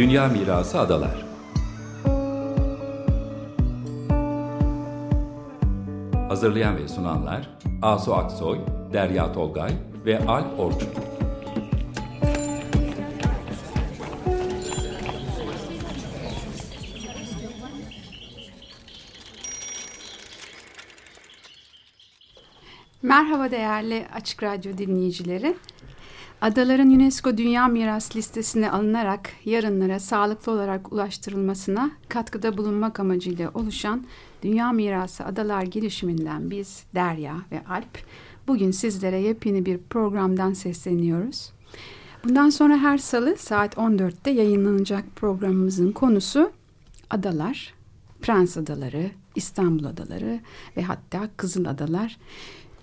Dünya Mirası Adalar Hazırlayan ve sunanlar Asu Aksoy, Derya Tolgay ve Alp Orçun. Merhaba değerli Açık Radyo dinleyicileri. Adaların UNESCO Dünya Miras listesine alınarak yarınlara sağlıklı olarak ulaştırılmasına katkıda bulunmak amacıyla oluşan Dünya Mirası Adalar girişiminden biz Derya ve Alp bugün sizlere yepyeni bir programdan sesleniyoruz. Bundan sonra her salı saat 14'te yayınlanacak programımızın konusu adalar, Prens Adaları, İstanbul Adaları ve hatta Kızıl Adalar.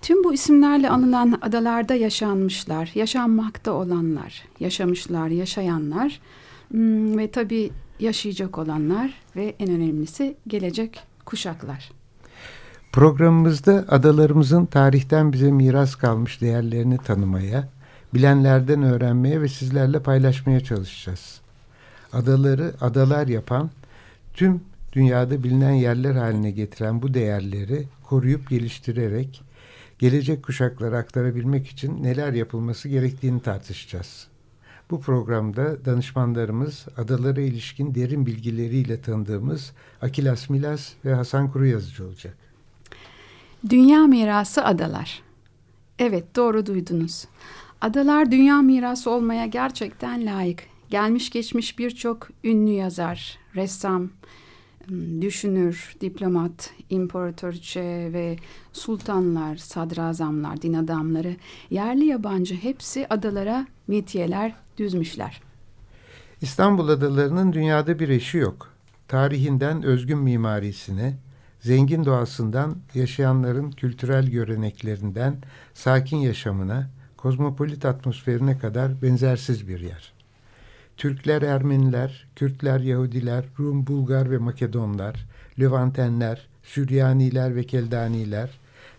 Tüm bu isimlerle anılan adalarda yaşanmışlar, yaşanmakta olanlar, yaşamışlar, yaşayanlar hmm, ve tabii yaşayacak olanlar ve en önemlisi gelecek kuşaklar. Programımızda adalarımızın tarihten bize miras kalmış değerlerini tanımaya, bilenlerden öğrenmeye ve sizlerle paylaşmaya çalışacağız. Adaları adalar yapan, tüm dünyada bilinen yerler haline getiren bu değerleri koruyup geliştirerek gelecek kuşaklara aktarabilmek için neler yapılması gerektiğini tartışacağız. Bu programda danışmanlarımız adalara ilişkin derin bilgileriyle tanıdığımız Akilas Milas ve Hasan Kuru Yazıcı olacak. Dünya mirası adalar. Evet doğru duydunuz. Adalar dünya mirası olmaya gerçekten layık. Gelmiş geçmiş birçok ünlü yazar, ressam, düşünür, diplomat, imparatoriçe ve sultanlar, sadrazamlar, din adamları, yerli yabancı hepsi adalara metiyeler düzmüşler. İstanbul adalarının dünyada bir eşi yok. Tarihinden özgün mimarisine, zengin doğasından yaşayanların kültürel göreneklerinden sakin yaşamına, kozmopolit atmosferine kadar benzersiz bir yer. Türkler, Ermeniler, Kürtler, Yahudiler, Rum, Bulgar ve Makedonlar, Levantenler, Süryaniler ve Keldaniler,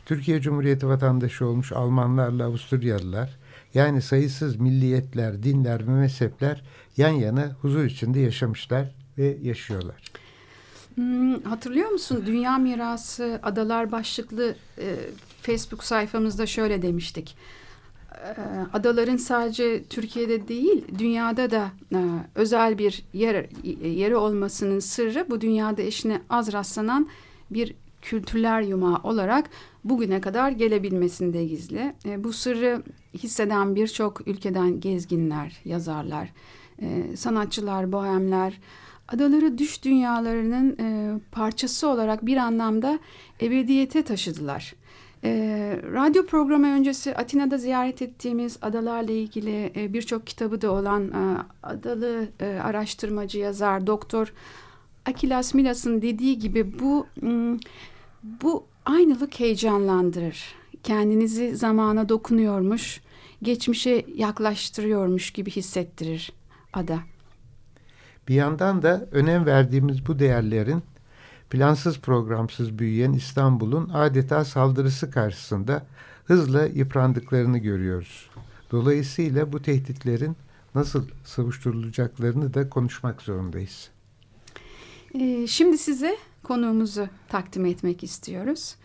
Türkiye Cumhuriyeti vatandaşı olmuş Almanlarla Avusturyalılar, yani sayısız milliyetler, dinler ve mezhepler yan yana huzur içinde yaşamışlar ve yaşıyorlar. Hmm, hatırlıyor musun? Dünya Mirası Adalar başlıklı e, Facebook sayfamızda şöyle demiştik. E, adaların sadece Türkiye'de değil dünyada da e, özel bir yer yeri olmasının sırrı bu dünyada eşine az rastlanan bir kültürler yumağı olarak bugüne kadar gelebilmesinde gizli. E, bu sırrı hisseden birçok ülkeden gezginler, yazarlar, sanatçılar, bohemler adaları düş dünyalarının parçası olarak bir anlamda ebediyete taşıdılar. E, radyo programı öncesi Atina'da ziyaret ettiğimiz adalarla ilgili e, birçok kitabı da olan e, adalı e, araştırmacı yazar Doktor Akilas Milas'ın dediği gibi bu bu aynılık heyecanlandırır. Kendinizi zamana dokunuyormuş, geçmişe yaklaştırıyormuş gibi hissettirir ada. Bir yandan da önem verdiğimiz bu değerlerin plansız programsız büyüyen İstanbul'un adeta saldırısı karşısında hızla yıprandıklarını görüyoruz. Dolayısıyla bu tehditlerin nasıl savuşturulacaklarını da konuşmak zorundayız. Ee, şimdi size konuğumuzu takdim etmek istiyoruz.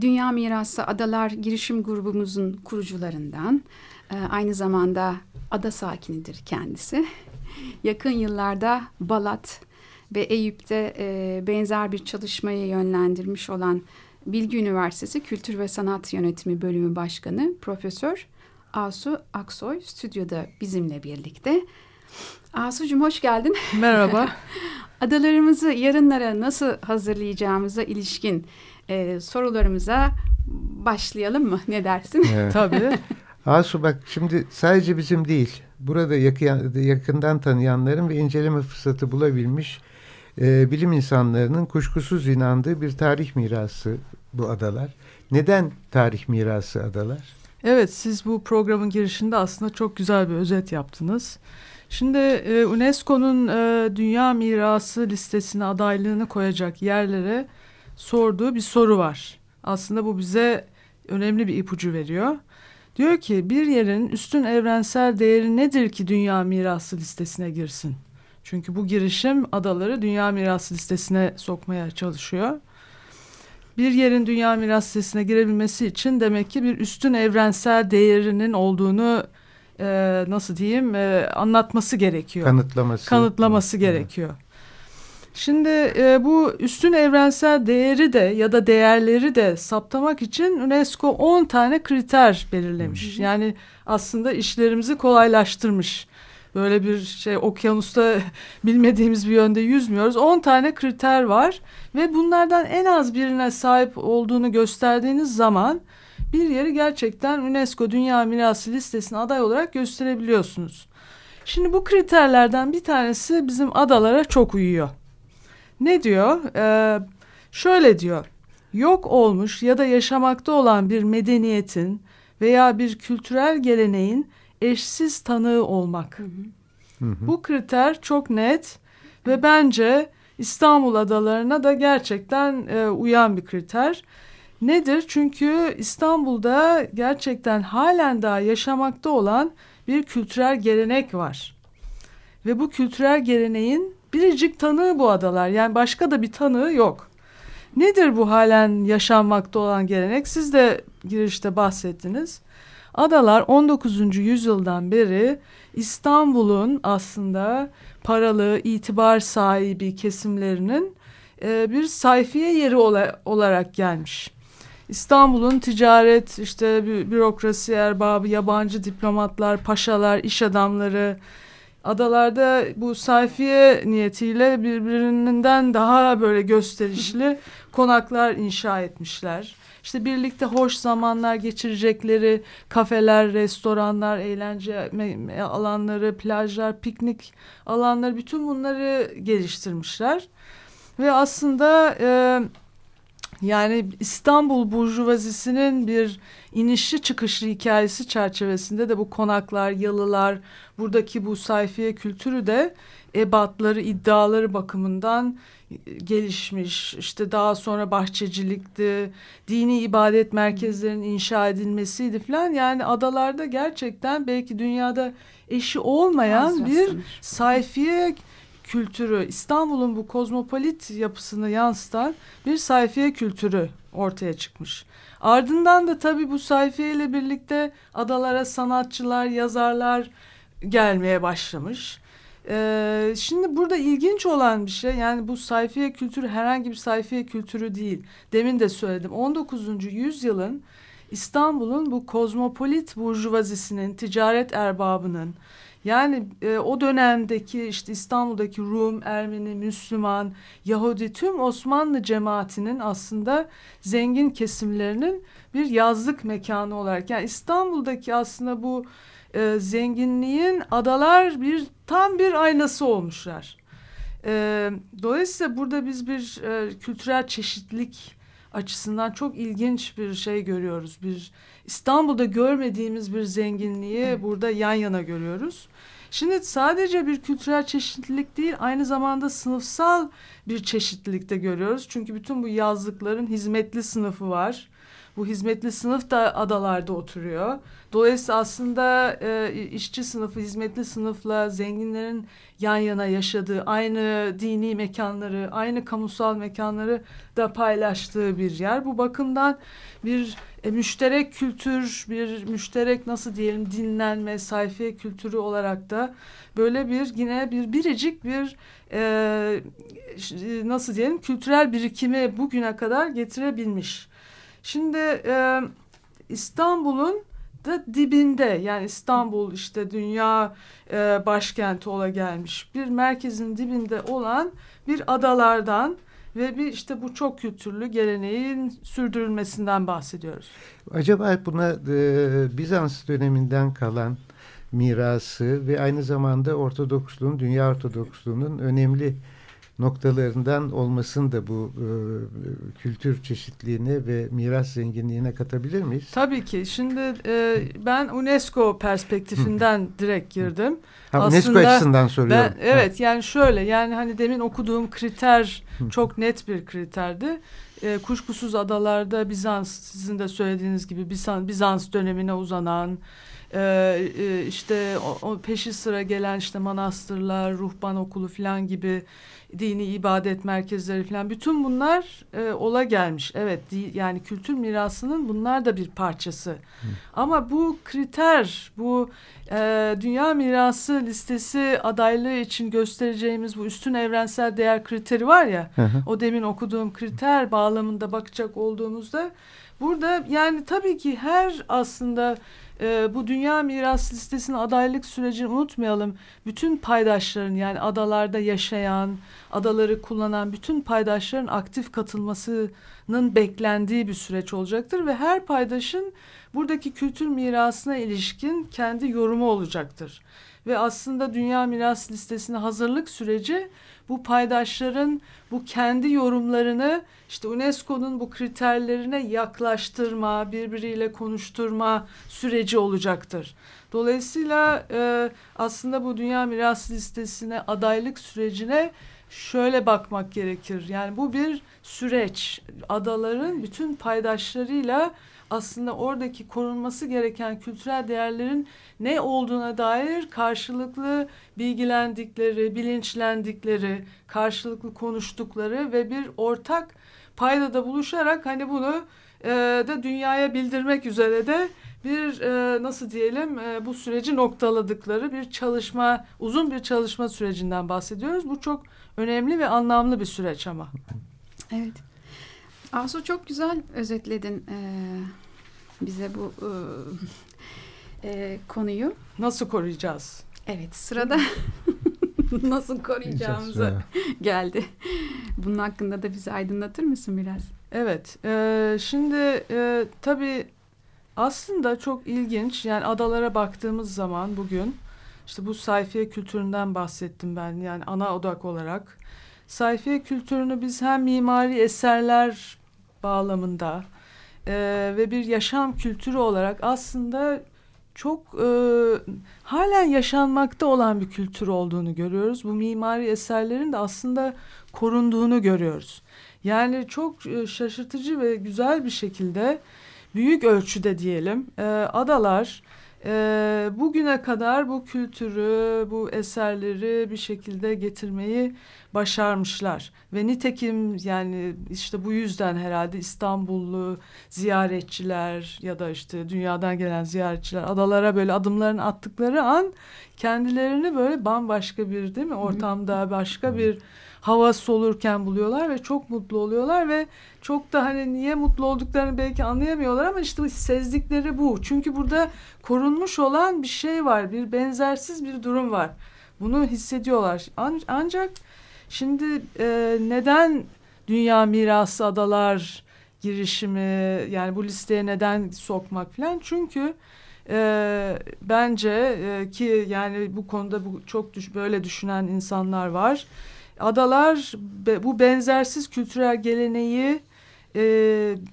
Dünya Mirası Adalar girişim grubumuzun kurucularından, e, aynı zamanda ada sakinidir kendisi. Yakın yıllarda Balat ve Eyüp'te e, benzer bir çalışmayı yönlendirmiş olan Bilgi Üniversitesi Kültür ve Sanat Yönetimi Bölümü Başkanı Profesör Asu Aksoy stüdyoda bizimle birlikte. Asucuğum hoş geldin. Merhaba. Adalarımızı yarınlara nasıl hazırlayacağımıza ilişkin e, sorularımıza başlayalım mı? Ne dersin? Evet. Tabii. Asu bak şimdi sadece bizim değil, burada yakın, yakından tanıyanların ve inceleme fırsatı bulabilmiş e, bilim insanlarının kuşkusuz inandığı bir tarih mirası bu adalar. Neden tarih mirası adalar? Evet siz bu programın girişinde aslında çok güzel bir özet yaptınız. Şimdi e, UNESCO'nun e, Dünya Mirası listesine adaylığını koyacak yerlere sorduğu bir soru var. Aslında bu bize önemli bir ipucu veriyor. Diyor ki bir yerin üstün evrensel değeri nedir ki Dünya Mirası listesine girsin? Çünkü bu girişim adaları Dünya Mirası listesine sokmaya çalışıyor. Bir yerin Dünya Mirası listesine girebilmesi için demek ki bir üstün evrensel değerinin olduğunu e, nasıl diyeyim e, anlatması gerekiyor. Kanıtlaması. Kanıtlaması gerekiyor. Şimdi e, bu üstün evrensel değeri de ya da değerleri de saptamak için UNESCO 10 tane kriter belirlemiş. Hı hı. Yani aslında işlerimizi kolaylaştırmış. Böyle bir şey okyanusta bilmediğimiz bir yönde yüzmüyoruz. 10 tane kriter var ve bunlardan en az birine sahip olduğunu gösterdiğiniz zaman bir yeri gerçekten UNESCO Dünya Mirası listesine aday olarak gösterebiliyorsunuz. Şimdi bu kriterlerden bir tanesi bizim adalara çok uyuyor. Ne diyor? Ee, şöyle diyor. Yok olmuş ya da yaşamakta olan bir medeniyetin veya bir kültürel geleneğin eşsiz tanığı olmak. Hı hı. Bu kriter çok net ve bence İstanbul adalarına da gerçekten e, uyan bir kriter. Nedir? Çünkü İstanbul'da gerçekten halen daha yaşamakta olan bir kültürel gelenek var. Ve bu kültürel geleneğin biricik tanığı bu adalar. Yani başka da bir tanığı yok. Nedir bu halen yaşanmakta olan gelenek? Siz de girişte bahsettiniz. Adalar 19. yüzyıldan beri İstanbul'un aslında paralı, itibar sahibi kesimlerinin e, bir sayfiye yeri ola, olarak gelmiş. İstanbul'un ticaret, işte bürokrasi erbabı, yabancı diplomatlar, paşalar, iş adamları, adalarda bu sayfiye niyetiyle birbirinden daha böyle gösterişli konaklar inşa etmişler. İşte birlikte hoş zamanlar geçirecekleri kafeler, restoranlar, eğlence alanları, plajlar, piknik alanları bütün bunları geliştirmişler. Ve aslında e, yani İstanbul Burjuvazisi'nin bir inişli çıkışlı hikayesi çerçevesinde de bu konaklar, yalılar, buradaki bu sayfiye kültürü de ebatları, iddiaları bakımından gelişmiş. İşte daha sonra bahçecilikti, dini ibadet merkezlerinin inşa edilmesiydi falan. Yani adalarda gerçekten belki dünyada eşi olmayan bir sayfiye kültürü, İstanbul'un bu kozmopolit yapısını yansıtan bir sayfiye kültürü ortaya çıkmış. Ardından da tabii bu sayfiye ile birlikte adalara sanatçılar, yazarlar gelmeye başlamış. Ee, şimdi burada ilginç olan bir şey yani bu sayfiye kültürü herhangi bir sayfiye kültürü değil. Demin de söyledim 19. yüzyılın İstanbul'un bu kozmopolit burjuvazisinin, ticaret erbabının yani e, o dönemdeki işte İstanbul'daki Rum, Ermeni, Müslüman, Yahudi tüm Osmanlı cemaatinin aslında zengin kesimlerinin bir yazlık mekanı olarak yani İstanbul'daki aslında bu e, zenginliğin adalar bir tam bir aynası olmuşlar. E, dolayısıyla burada biz bir e, kültürel çeşitlilik açısından çok ilginç bir şey görüyoruz. Bir İstanbul'da görmediğimiz bir zenginliği burada yan yana görüyoruz. Şimdi sadece bir kültürel çeşitlilik değil aynı zamanda sınıfsal bir çeşitlilik de görüyoruz. Çünkü bütün bu yazlıkların hizmetli sınıfı var. Bu hizmetli sınıf da adalarda oturuyor. Dolayısıyla aslında e, işçi sınıfı, hizmetli sınıfla zenginlerin yan yana yaşadığı, aynı dini mekanları, aynı kamusal mekanları da paylaştığı bir yer. Bu bakımdan bir e, müşterek kültür, bir müşterek nasıl diyelim dinlenme, sayfiye kültürü olarak da böyle bir yine bir biricik bir e, nasıl diyelim kültürel birikimi bugüne kadar getirebilmiş. Şimdi e, İstanbul'un da dibinde yani İstanbul işte dünya e, başkenti ola gelmiş bir merkezin dibinde olan bir adalardan ve bir işte bu çok kültürlü geleneğin sürdürülmesinden bahsediyoruz. Acaba buna e, Bizans döneminden kalan mirası ve aynı zamanda Ortodoksluğun, dünya Ortodoksluğunun önemli noktalarından olmasını da bu e, kültür çeşitliliğine ve miras zenginliğine katabilir miyiz? Tabii ki. Şimdi e, ben UNESCO perspektifinden direkt girdim. Ha, Aslında UNESCO açısından soruyorum. Ben, evet ha. yani şöyle yani hani demin okuduğum kriter çok net bir kriterdi. E, kuşkusuz adalarda Bizans sizin de söylediğiniz gibi Bizans, Bizans dönemine uzanan Ee, e, işte o, o peşi sıra gelen işte manastırlar, ruhban okulu falan gibi dini ibadet merkezleri falan bütün bunlar e, ola gelmiş. Evet di, yani kültür mirasının bunlar da bir parçası. Hı. Ama bu kriter, bu e, dünya mirası listesi adaylığı için göstereceğimiz bu üstün evrensel değer kriteri var ya. Hı hı. O demin okuduğum kriter bağlamında bakacak olduğumuzda burada yani tabii ki her aslında e, bu dünya miras listesinin adaylık sürecini unutmayalım. Bütün paydaşların yani adalarda yaşayan, adaları kullanan bütün paydaşların aktif katılmasının beklendiği bir süreç olacaktır ve her paydaşın buradaki kültür mirasına ilişkin kendi yorumu olacaktır. Ve aslında dünya miras listesine hazırlık süreci bu paydaşların bu kendi yorumlarını işte UNESCO'nun bu kriterlerine yaklaştırma, birbiriyle konuşturma süreci olacaktır. Dolayısıyla e, aslında bu Dünya Miras Listesi'ne adaylık sürecine şöyle bakmak gerekir. Yani bu bir süreç. Adaların bütün paydaşlarıyla aslında oradaki korunması gereken kültürel değerlerin ne olduğuna dair karşılıklı bilgilendikleri, bilinçlendikleri, karşılıklı konuştukları ve bir ortak paydada buluşarak hani bunu e, da dünyaya bildirmek üzere de bir e, nasıl diyelim e, bu süreci noktaladıkları bir çalışma, uzun bir çalışma sürecinden bahsediyoruz. Bu çok önemli ve anlamlı bir süreç ama. Evet. Asu çok güzel özetledin e, bize bu e, e, konuyu. Nasıl koruyacağız? Evet sırada nasıl koruyacağımızı geldi. Bunun hakkında da bizi aydınlatır mısın biraz? Evet. E, şimdi e, tabii aslında çok ilginç. Yani adalara baktığımız zaman bugün işte bu sayfiye kültüründen bahsettim ben. Yani ana odak olarak. Sayfiye kültürünü biz hem mimari eserler bağlamında e, ve bir yaşam kültürü olarak aslında çok e, halen yaşanmakta olan bir kültür olduğunu görüyoruz. Bu mimari eserlerin de aslında korunduğunu görüyoruz. Yani çok e, şaşırtıcı ve güzel bir şekilde büyük ölçüde diyelim e, adalar e, bugüne kadar bu kültürü, bu eserleri bir şekilde getirmeyi başarmışlar. Ve nitekim yani işte bu yüzden herhalde İstanbullu ziyaretçiler ya da işte dünyadan gelen ziyaretçiler adalara böyle adımlarını attıkları an kendilerini böyle bambaşka bir değil mi ortamda başka bir hava solurken buluyorlar ve çok mutlu oluyorlar ve çok da hani niye mutlu olduklarını belki anlayamıyorlar ama işte sezdikleri bu. Çünkü burada korunmuş olan bir şey var, bir benzersiz bir durum var. Bunu hissediyorlar. An ancak şimdi e, neden Dünya Mirası Adalar girişimi yani bu listeye neden sokmak falan? Çünkü e, bence e, ki yani bu konuda bu çok düş böyle düşünen insanlar var adalar bu benzersiz kültürel geleneği e,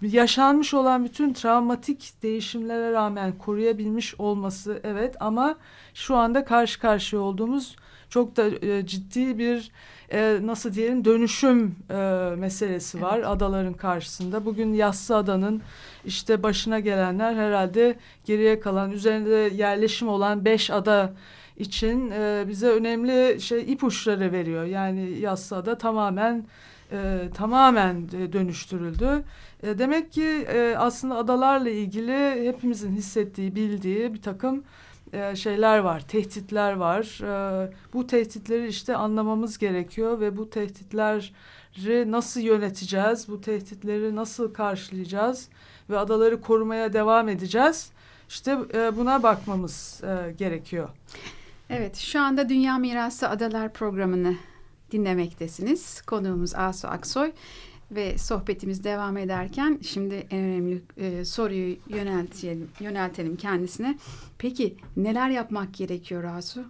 yaşanmış olan bütün travmatik değişimlere rağmen koruyabilmiş olması evet ama şu anda karşı karşıya olduğumuz çok da e, ciddi bir e, nasıl diyelim dönüşüm e, meselesi var evet. adaların karşısında. Bugün Yassı Adanın işte başına gelenler herhalde geriye kalan üzerinde yerleşim olan beş ada için e, bize önemli şey ipuçları veriyor. Yani Yassıada tamamen e, tamamen dönüştürüldü. E, demek ki e, aslında adalarla ilgili hepimizin hissettiği, bildiği bir takım e, şeyler var, tehditler var. E, bu tehditleri işte anlamamız gerekiyor ve bu tehditleri nasıl yöneteceğiz, bu tehditleri nasıl karşılayacağız ve adaları korumaya devam edeceğiz. İşte e, buna bakmamız e, gerekiyor. Evet, şu anda Dünya Mirası Adalar programını dinlemektesiniz. Konuğumuz Asu Aksoy ve sohbetimiz devam ederken şimdi en önemli e, soruyu yöneltelim, yöneltelim kendisine. Peki neler yapmak gerekiyor Asu?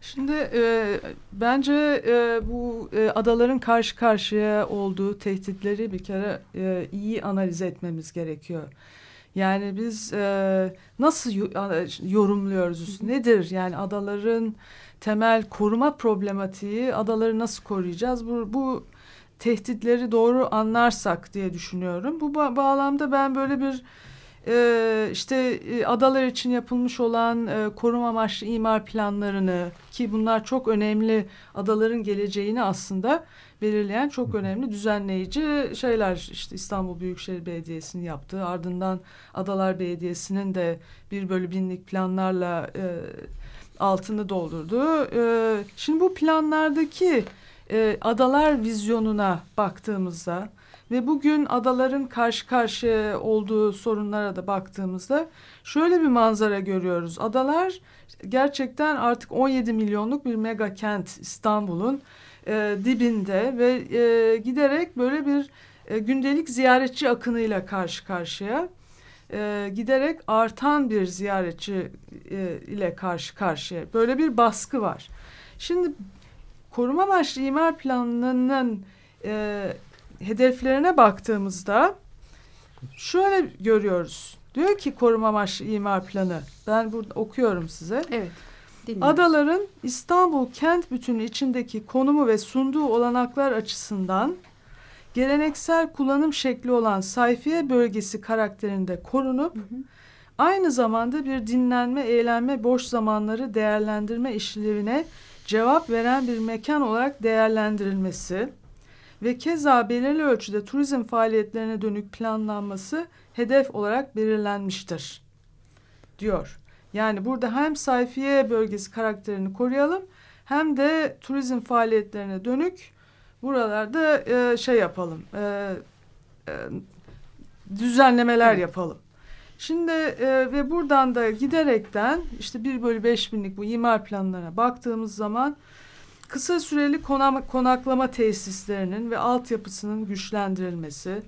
Şimdi e, bence e, bu e, adaların karşı karşıya olduğu tehditleri bir kere e, iyi analiz etmemiz gerekiyor. Yani biz e, nasıl yorumluyoruz? Nedir yani adaların temel koruma problematiği, adaları nasıl koruyacağız? Bu, bu tehditleri doğru anlarsak diye düşünüyorum. Bu ba bağlamda ben böyle bir e, işte e, adalar için yapılmış olan e, koruma amaçlı imar planlarını ki bunlar çok önemli adaların geleceğini aslında belirleyen çok önemli düzenleyici şeyler işte İstanbul Büyükşehir Belediyesi'nin yaptığı ardından Adalar Belediyesi'nin de bir bölü binlik planlarla e, altını doldurdu. E, şimdi bu planlardaki e, adalar vizyonuna baktığımızda ve bugün adaların karşı karşıya olduğu sorunlara da baktığımızda şöyle bir manzara görüyoruz. Adalar gerçekten artık 17 milyonluk bir mega kent İstanbul'un e, dibinde ve e, giderek böyle bir e, gündelik ziyaretçi akınıyla karşı karşıya. E, giderek artan bir ziyaretçi e, ile karşı karşıya. Böyle bir baskı var. Şimdi koruma amaçlı imar planının e, hedeflerine baktığımızda şöyle görüyoruz. Diyor ki koruma amaçlı imar planı. Ben burada okuyorum size. Evet. Dinliyorum. Adaların İstanbul kent bütünü içindeki konumu ve sunduğu olanaklar açısından geleneksel kullanım şekli olan sayfiye bölgesi karakterinde korunup hı hı. aynı zamanda bir dinlenme, eğlenme, boş zamanları değerlendirme işlevine cevap veren bir mekan olarak değerlendirilmesi ve keza belirli ölçüde turizm faaliyetlerine dönük planlanması hedef olarak belirlenmiştir diyor. Yani burada hem sayfiye bölgesi karakterini koruyalım hem de turizm faaliyetlerine dönük buralarda e, şey yapalım. E, e, düzenlemeler evet. yapalım. Şimdi e, ve buradan da giderekten işte 1 bölü 5 binlik bu imar planlarına baktığımız zaman kısa süreli konaklama tesislerinin ve altyapısının güçlendirilmesi,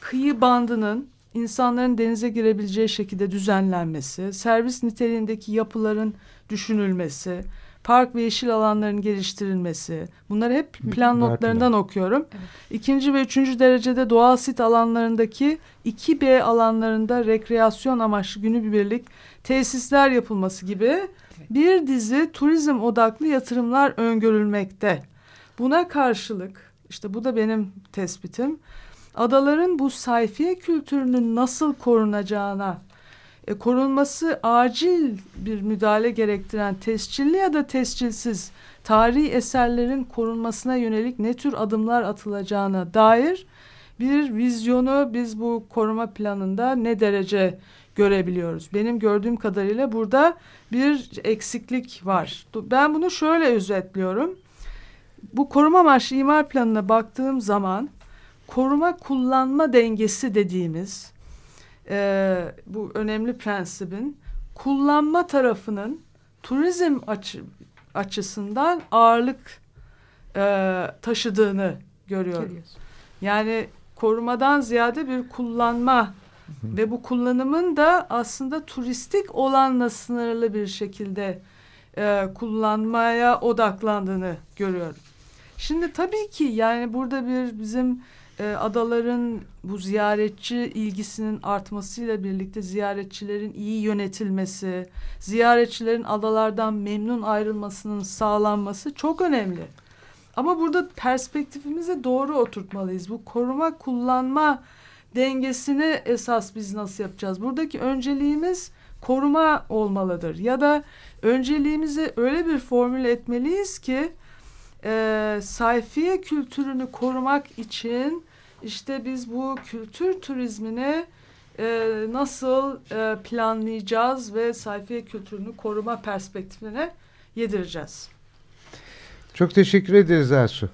kıyı bandının insanların denize girebileceği şekilde düzenlenmesi, servis niteliğindeki yapıların düşünülmesi, park ve yeşil alanların geliştirilmesi. Bunları hep plan notlarından okuyorum. Evet. İkinci ve üçüncü derecede doğal sit alanlarındaki 2B alanlarında rekreasyon amaçlı günübirlik tesisler yapılması gibi evet. bir dizi turizm odaklı yatırımlar öngörülmekte. Buna karşılık işte bu da benim tespitim adaların bu sayfiye kültürünün nasıl korunacağına, e, korunması acil bir müdahale gerektiren tescilli ya da tescilsiz tarihi eserlerin korunmasına yönelik ne tür adımlar atılacağına dair bir vizyonu biz bu koruma planında ne derece görebiliyoruz. Benim gördüğüm kadarıyla burada bir eksiklik var. Ben bunu şöyle özetliyorum. Bu koruma amaçlı imar planına baktığım zaman koruma kullanma dengesi dediğimiz e, bu önemli prensibin kullanma tarafının turizm açı, açısından ağırlık e, taşıdığını görüyoruz. Yani korumadan ziyade bir kullanma ve bu kullanımın da aslında turistik olanla sınırlı bir şekilde e, kullanmaya odaklandığını görüyorum. Şimdi tabii ki yani burada bir bizim e, adaların bu ziyaretçi ilgisinin artmasıyla birlikte ziyaretçilerin iyi yönetilmesi, ziyaretçilerin adalardan memnun ayrılmasının sağlanması çok önemli. Ama burada perspektifimizi doğru oturtmalıyız. Bu koruma kullanma dengesini esas biz nasıl yapacağız? Buradaki önceliğimiz koruma olmalıdır. Ya da önceliğimizi öyle bir formüle etmeliyiz ki e, sayfiye kültürünü korumak için işte biz bu kültür turizmini e, nasıl e, planlayacağız ve sayfiye kültürünü koruma perspektifine yedireceğiz. Çok teşekkür ederiz Asu.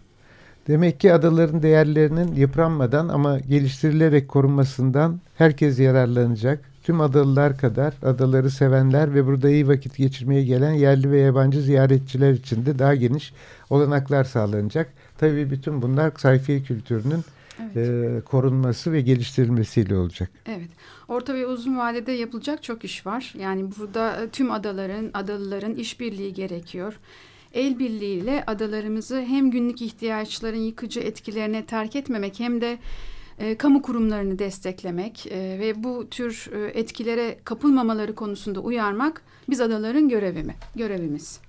Demek ki adaların değerlerinin yıpranmadan ama geliştirilerek korunmasından herkes yararlanacak. Tüm adalılar kadar adaları sevenler ve burada iyi vakit geçirmeye gelen yerli ve yabancı ziyaretçiler için de daha geniş olanaklar sağlanacak. Tabii bütün bunlar sayfiye kültürünün evet. e, korunması ve geliştirilmesiyle olacak. Evet. Orta ve uzun vadede yapılacak çok iş var. Yani burada e, tüm adaların, adalıların işbirliği gerekiyor. El birliğiyle adalarımızı hem günlük ihtiyaçların yıkıcı etkilerine terk etmemek hem de e, kamu kurumlarını desteklemek e, ve bu tür e, etkilere kapılmamaları konusunda uyarmak biz adaların görevi mi? Görevimiz.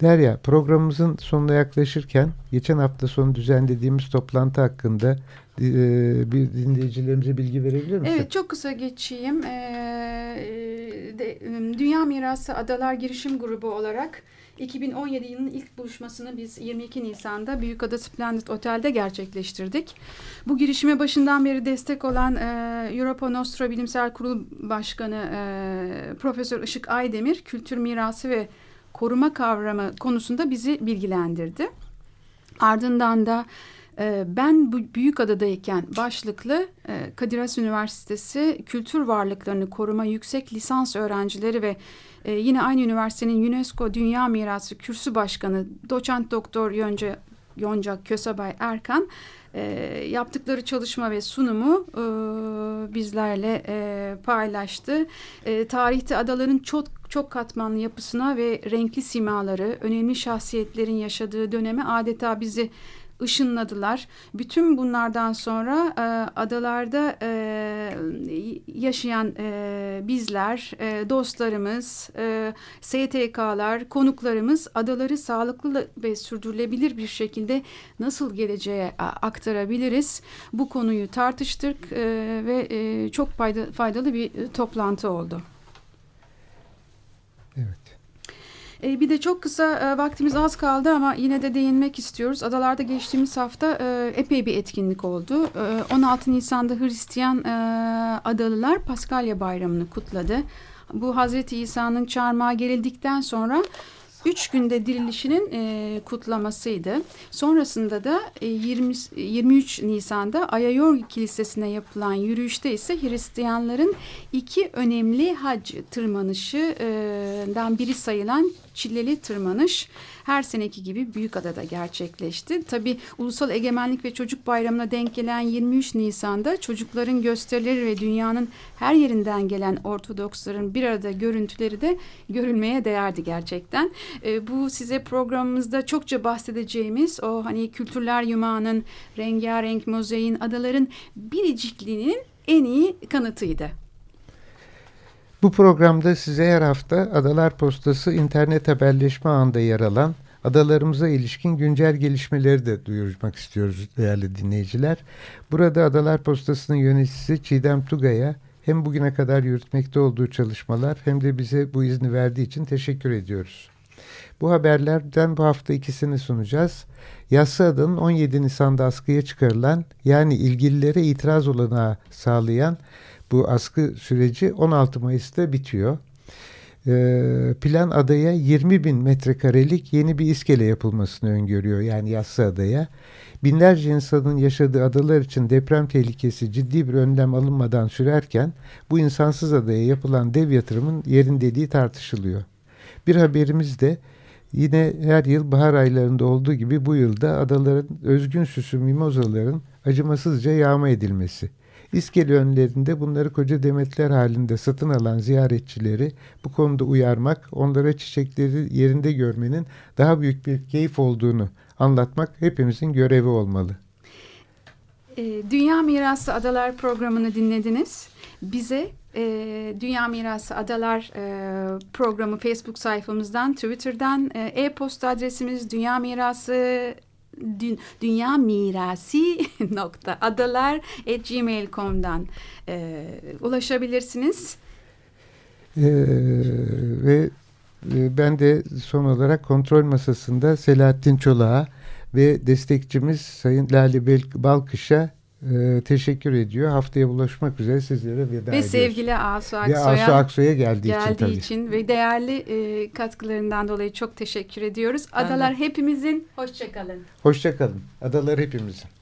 Derya programımızın sonuna yaklaşırken geçen hafta sonu düzenlediğimiz toplantı hakkında e, bir dinleyicilerimize bilgi verebilir misin? Evet çok kısa geçeyim. Ee, de, Dünya Mirası Adalar Girişim Grubu olarak 2017 yılının ilk buluşmasını biz 22 Nisan'da Büyükada Splendid Otel'de gerçekleştirdik. Bu girişime başından beri destek olan e, Europa Nostra Bilimsel Kurul Başkanı e, Profesör Işık Aydemir kültür mirası ve koruma kavramı konusunda bizi bilgilendirdi. Ardından da ben bu büyük adadayken başlıklı e, Kadir Has Üniversitesi Kültür Varlıklarını Koruma Yüksek Lisans Öğrencileri ve e, yine aynı üniversitenin UNESCO Dünya Mirası Kürsü Başkanı Doçent Doktor Yonca, Yonca Kösebay Erkan e, yaptıkları çalışma ve sunumu bizlerle paylaştı. Tarihte adaların çok çok katmanlı yapısına ve renkli simaları, önemli şahsiyetlerin yaşadığı döneme adeta bizi ışınladılar. Bütün bunlardan sonra e, adalarda e, yaşayan e, bizler, e, dostlarımız, e, STK'lar, konuklarımız adaları sağlıklı ve sürdürülebilir bir şekilde nasıl geleceğe aktarabiliriz? Bu konuyu tartıştık e, ve e, çok fayda, faydalı bir toplantı oldu. Evet. E, bir de çok kısa e, vaktimiz az kaldı ama yine de değinmek istiyoruz. Adalarda geçtiğimiz hafta e, epey bir etkinlik oldu. E, 16 Nisan'da Hristiyan adalılar Paskalya Bayramı'nı kutladı. Bu Hazreti İsa'nın çarmıha gerildikten sonra üç günde dirilişinin kutlamasıydı. Sonrasında da e, 20, 23 Nisan'da Ayayorgi Kilisesi'ne yapılan yürüyüşte ise Hristiyanların iki önemli hac tırmanışından biri sayılan Çilleli Tırmanış her seneki gibi Büyükada'da gerçekleşti. Tabi Ulusal Egemenlik ve Çocuk Bayramı'na denk gelen 23 Nisan'da çocukların gösterileri ve dünyanın her yerinden gelen Ortodoksların bir arada görüntüleri de görülmeye değerdi gerçekten. E, bu size programımızda çokça bahsedeceğimiz o hani kültürler yumağının, rengarenk mozaiğin, adaların biricikliğinin en iyi kanıtıydı. Bu programda size her hafta Adalar Postası internet haberleşme ağında yer alan adalarımıza ilişkin güncel gelişmeleri de duyurmak istiyoruz değerli dinleyiciler. Burada Adalar Postası'nın yöneticisi Çiğdem Tugay'a hem bugüne kadar yürütmekte olduğu çalışmalar hem de bize bu izni verdiği için teşekkür ediyoruz. Bu haberlerden bu hafta ikisini sunacağız. Yassı Ada'nın 17 Nisan'da askıya çıkarılan yani ilgililere itiraz olanağı sağlayan bu askı süreci 16 Mayıs'ta bitiyor. Ee, plan adaya 20 bin metrekarelik yeni bir iskele yapılmasını öngörüyor. Yani Yassı Adaya. Binlerce insanın yaşadığı adalar için deprem tehlikesi ciddi bir önlem alınmadan sürerken bu insansız adaya yapılan dev yatırımın yerindeliği tartışılıyor. Bir haberimiz de yine her yıl bahar aylarında olduğu gibi bu yılda adaların özgün süsü mimozaların acımasızca yağma edilmesi. İskele önlerinde bunları koca demetler halinde satın alan ziyaretçileri bu konuda uyarmak, onlara çiçekleri yerinde görmenin daha büyük bir keyif olduğunu anlatmak hepimizin görevi olmalı. Ee, Dünya Mirası Adalar programını dinlediniz. Bize e, Dünya Mirası Adalar e, programı Facebook sayfamızdan, Twitter'dan, e, e-posta adresimiz Dünya Mirası dü, dünya mirasi nokta adalar gmail.com'dan e, ulaşabilirsiniz. Ee, ve e, ben de son olarak kontrol masasında Selahattin Çolak'a ve destekçimiz Sayın Lale Balkış'a e, teşekkür ediyor. Haftaya buluşmak üzere sizlere veda ediyoruz. Ve sevgili Asu Aksoy'a, Asu Aksoy'a geldiği, geldiği için, tabii. için ve değerli e, katkılarından dolayı çok teşekkür ediyoruz. Adalar Aynen. hepimizin. Hoşçakalın. Hoşçakalın. Adalar hepimizin.